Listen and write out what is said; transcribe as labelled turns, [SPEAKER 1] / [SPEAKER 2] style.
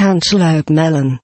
[SPEAKER 1] cantaloupe melon